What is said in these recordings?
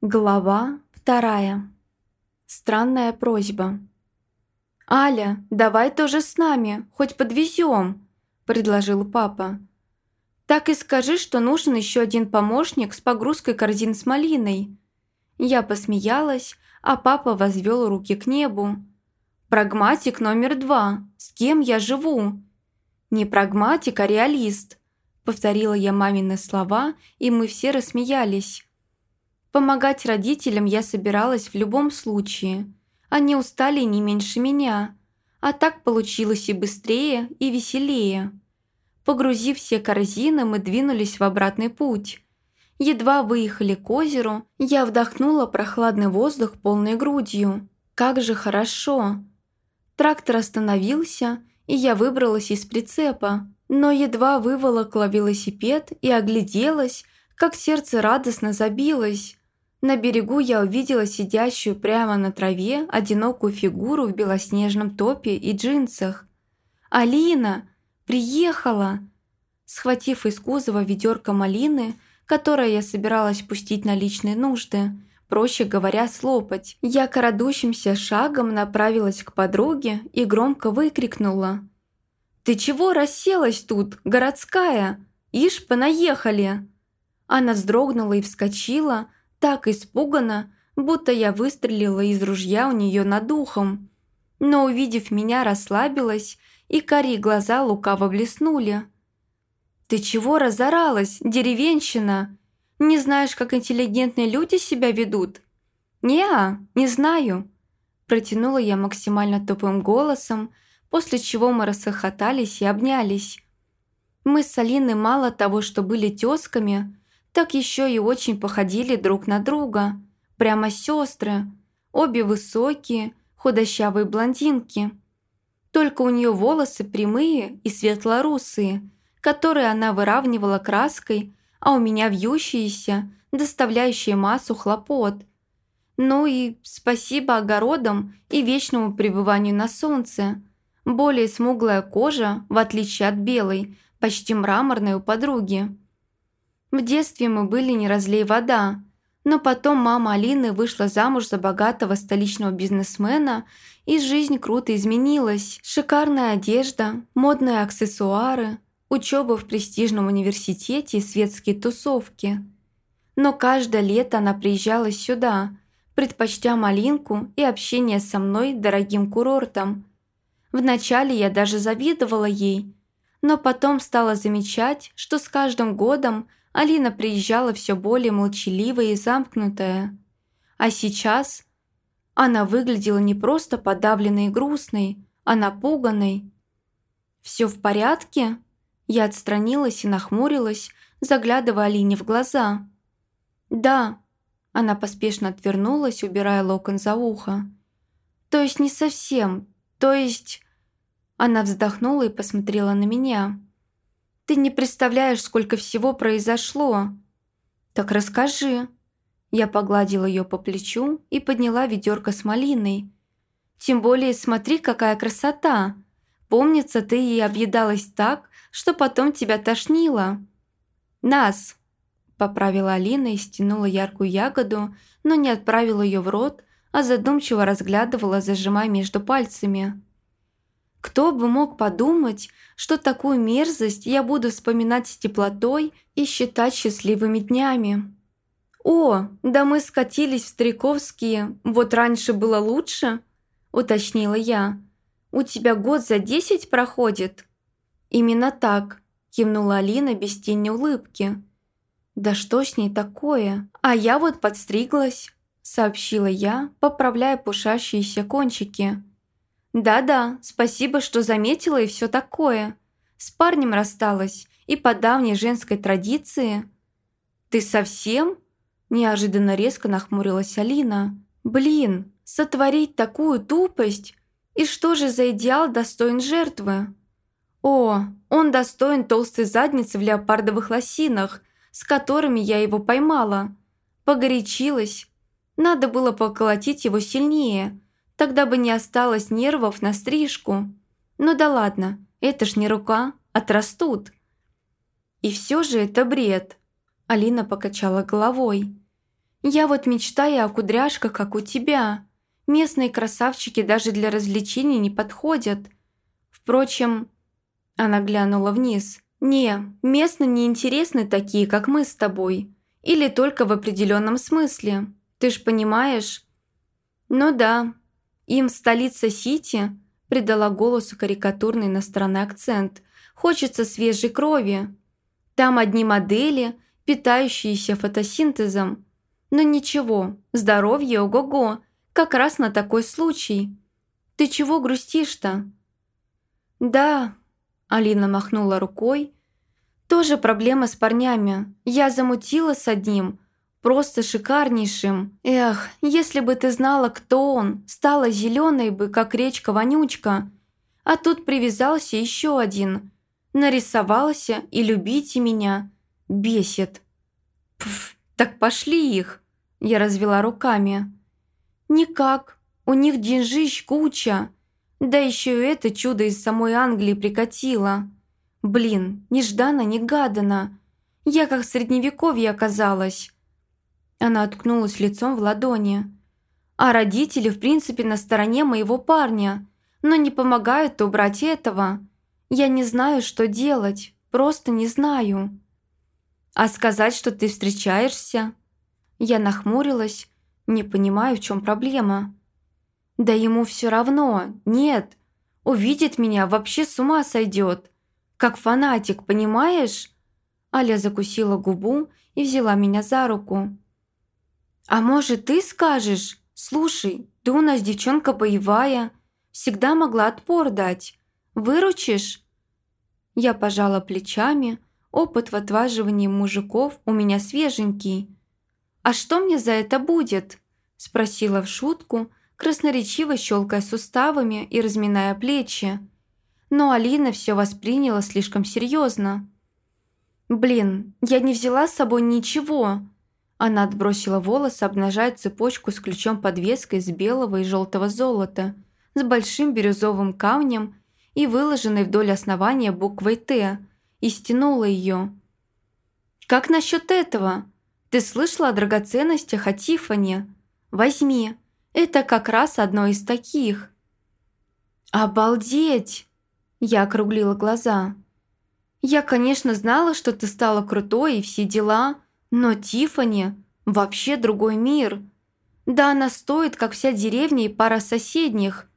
Глава вторая. Странная просьба. «Аля, давай тоже с нами, хоть подвезем», – предложил папа. «Так и скажи, что нужен еще один помощник с погрузкой корзин с малиной». Я посмеялась, а папа возвел руки к небу. «Прагматик номер два. С кем я живу?» «Не прагматик, а реалист», – повторила я мамины слова, и мы все рассмеялись. Помогать родителям я собиралась в любом случае. Они устали не меньше меня. А так получилось и быстрее, и веселее. Погрузив все корзины, мы двинулись в обратный путь. Едва выехали к озеру, я вдохнула прохладный воздух полной грудью. Как же хорошо! Трактор остановился, и я выбралась из прицепа, но едва выволокла велосипед и огляделась, как сердце радостно забилось. На берегу я увидела сидящую прямо на траве одинокую фигуру в белоснежном топе и джинсах. «Алина! Приехала!» Схватив из кузова ведерко малины, которое я собиралась пустить на личные нужды, проще говоря, слопать, я крадущимся шагом направилась к подруге и громко выкрикнула. «Ты чего расселась тут, городская? Ишь, понаехали!» Она вздрогнула и вскочила, так испугана, будто я выстрелила из ружья у нее над духом. Но, увидев меня, расслабилась, и карие глаза лукаво блеснули. «Ты чего разоралась, деревенщина? Не знаешь, как интеллигентные люди себя ведут?» «Не-а, не знаю», – протянула я максимально тупым голосом, после чего мы расхохотались и обнялись. Мы с Алиной мало того, что были тёзками, так еще и очень походили друг на друга. Прямо сестры. Обе высокие, худощавые блондинки. Только у нее волосы прямые и светлорусые, которые она выравнивала краской, а у меня вьющиеся, доставляющие массу хлопот. Ну и спасибо огородам и вечному пребыванию на солнце. Более смуглая кожа, в отличие от белой, почти мраморной у подруги. В детстве мы были не разлей вода, но потом мама Алины вышла замуж за богатого столичного бизнесмена, и жизнь круто изменилась. Шикарная одежда, модные аксессуары, учеба в престижном университете и светские тусовки. Но каждое лето она приезжала сюда, предпочтя малинку и общение со мной дорогим курортом. Вначале я даже завидовала ей, но потом стала замечать, что с каждым годом Алина приезжала все более молчаливая и замкнутая. А сейчас она выглядела не просто подавленной и грустной, а напуганной. «Все в порядке?» Я отстранилась и нахмурилась, заглядывая Алине в глаза. «Да», – она поспешно отвернулась, убирая локон за ухо. «То есть не совсем, то есть...» Она вздохнула и посмотрела на меня. Ты не представляешь, сколько всего произошло. Так расскажи. Я погладила ее по плечу и подняла ведерко с малиной. Тем более смотри, какая красота. Помнится, ты ей объедалась так, что потом тебя тошнило. Нас, поправила Алина и стянула яркую ягоду, но не отправила ее в рот, а задумчиво разглядывала, зажимая между пальцами. Кто бы мог подумать, что такую мерзость я буду вспоминать с теплотой и считать счастливыми днями. «О, да мы скатились в Стариковские, вот раньше было лучше?» – уточнила я. «У тебя год за десять проходит?» «Именно так», – кивнула Алина без тени улыбки. «Да что с ней такое? А я вот подстриглась», – сообщила я, поправляя пушащиеся кончики. «Да-да, спасибо, что заметила и все такое. С парнем рассталась и по давней женской традиции». «Ты совсем?» – неожиданно резко нахмурилась Алина. «Блин, сотворить такую тупость? И что же за идеал достоин жертвы?» «О, он достоин толстой задницы в леопардовых лосинах, с которыми я его поймала. Погорячилась. Надо было поколотить его сильнее» Тогда бы не осталось нервов на стрижку. Ну да ладно, это ж не рука, отрастут. И все же это бред. Алина покачала головой. Я вот мечтаю о кудряшках, как у тебя. Местные красавчики даже для развлечений не подходят. Впрочем, она глянула вниз. «Не, местным не интересны такие, как мы с тобой. Или только в определенном смысле. Ты ж понимаешь?» «Ну да, им столица Сити придала голосу карикатурный иностранный акцент. Хочется свежей крови. Там одни модели, питающиеся фотосинтезом. Но ничего, здоровье ого-го, как раз на такой случай. Ты чего грустишь-то?» «Да», – Алина махнула рукой. «Тоже проблема с парнями. Я замутила с одним, просто шикарнейшим. Эх, если бы ты знала, кто он, стала зеленой бы, как речка-вонючка. А тут привязался еще один. Нарисовался и любите меня. Бесит». «Пф, так пошли их», – я развела руками. «Никак, у них деньжищ куча». Да еще и это чудо из самой Англии прикатило. Блин, нежданно-негаданно. Я как в средневековье оказалась. Она откнулась лицом в ладони. А родители, в принципе, на стороне моего парня, но не помогают убрать этого. Я не знаю, что делать, просто не знаю. А сказать, что ты встречаешься? Я нахмурилась, не понимаю, в чем проблема. Да ему все равно, нет. Увидит меня, вообще с ума сойдет. Как фанатик, понимаешь? Аля закусила губу и взяла меня за руку. «А может, ты скажешь? Слушай, ты у нас девчонка боевая, всегда могла отпор дать. Выручишь?» Я пожала плечами, опыт в отваживании мужиков у меня свеженький. «А что мне за это будет?» – спросила в шутку, красноречиво щелкая суставами и разминая плечи. Но Алина все восприняла слишком серьезно. «Блин, я не взяла с собой ничего!» Она отбросила волосы, обнажая цепочку с ключом-подвеской из белого и желтого золота, с большим бирюзовым камнем и выложенной вдоль основания буквой «Т», и стянула ее. «Как насчет этого? Ты слышала о драгоценностях от Тиффани? Возьми, это как раз одно из таких». «Обалдеть!» Я округлила глаза. «Я, конечно, знала, что ты стала крутой и все дела, но Тифани вообще другой мир. Да она стоит, как вся деревня и пара соседних.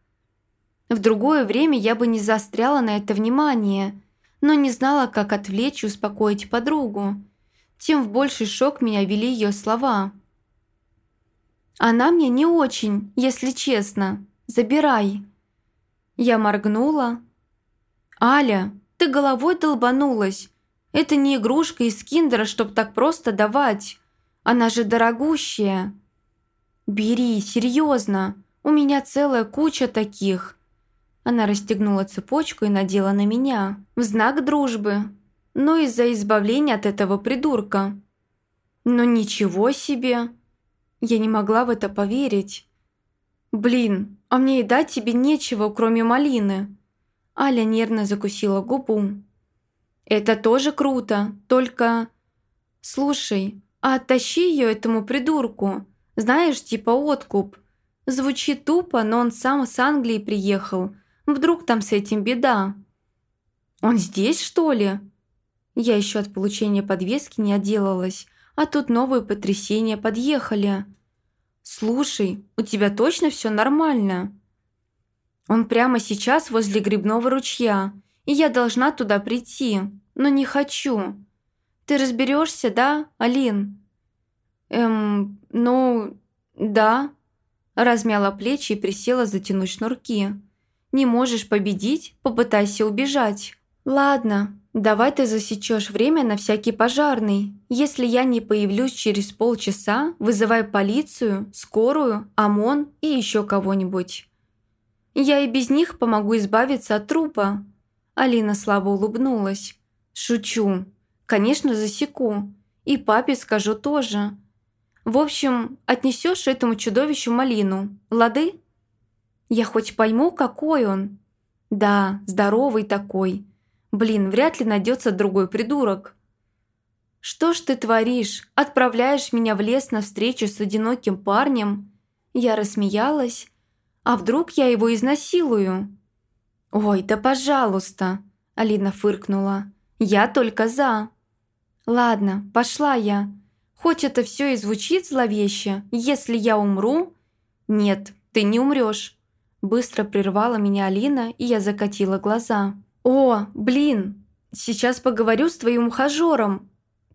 В другое время я бы не заостряла на это внимание, но не знала, как отвлечь и успокоить подругу. Тем в больший шок меня вели ее слова. Она мне не очень, если честно. Забирай». Я моргнула. «Аля, ты головой долбанулась. Это не игрушка из киндера, чтоб так просто давать. Она же дорогущая». «Бери, серьезно. У меня целая куча таких». Она расстегнула цепочку и надела на меня. В знак дружбы. Но из-за избавления от этого придурка. «Ну ничего себе!» Я не могла в это поверить. «Блин, а мне и дать тебе нечего, кроме малины». Аля нервно закусила губу. «Это тоже круто, только...» «Слушай, а оттащи ее этому придурку. Знаешь, типа откуп. Звучит тупо, но он сам с Англии приехал. Вдруг там с этим беда?» «Он здесь, что ли?» Я еще от получения подвески не отделалась, а тут новые потрясения подъехали. «Слушай, у тебя точно все нормально?» «Он прямо сейчас возле грибного ручья, и я должна туда прийти, но не хочу. Ты разберешься, да, Алин?» «Эм, ну, да», размяла плечи и присела затянуть шнурки. «Не можешь победить? Попытайся убежать». «Ладно, давай ты засечешь время на всякий пожарный. Если я не появлюсь через полчаса, вызывай полицию, скорую, ОМОН и еще кого-нибудь. Я и без них помогу избавиться от трупа». Алина слабо улыбнулась. «Шучу. Конечно, засеку. И папе скажу тоже. В общем, отнесешь этому чудовищу малину, лады?» «Я хоть пойму, какой он?» «Да, здоровый такой. Блин, вряд ли найдется другой придурок». «Что ж ты творишь? Отправляешь меня в лес на встречу с одиноким парнем?» Я рассмеялась. «А вдруг я его изнасилую?» «Ой, да пожалуйста!» Алина фыркнула. «Я только за!» «Ладно, пошла я. Хоть это все и звучит зловеще, если я умру...» «Нет, ты не умрешь. Быстро прервала меня Алина, и я закатила глаза. «О, блин, сейчас поговорю с твоим ухажером.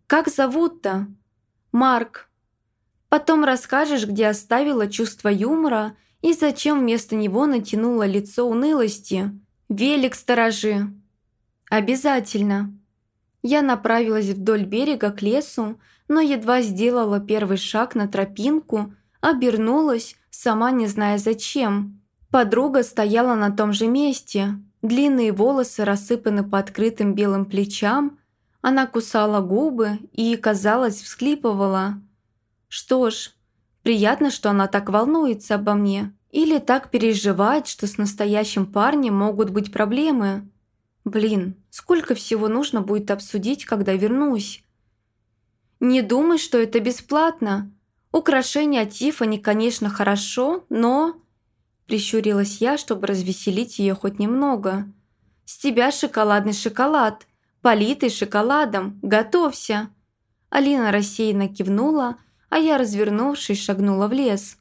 Как зовут-то?» «Марк. Потом расскажешь, где оставила чувство юмора и зачем вместо него натянула лицо унылости. Велик сторожи». «Обязательно». Я направилась вдоль берега к лесу, но едва сделала первый шаг на тропинку, обернулась, сама не зная зачем. Подруга стояла на том же месте. Длинные волосы рассыпаны по открытым белым плечам. Она кусала губы и, казалось, всхлипывала. Что ж, приятно, что она так волнуется обо мне. Или так переживает, что с настоящим парнем могут быть проблемы. Блин, сколько всего нужно будет обсудить, когда вернусь. Не думай, что это бесплатно. Украшения от Тиффани, конечно, хорошо, но... Прищурилась я, чтобы развеселить ее хоть немного. «С тебя шоколадный шоколад, политый шоколадом, готовься!» Алина рассеянно кивнула, а я, развернувшись, шагнула в лес.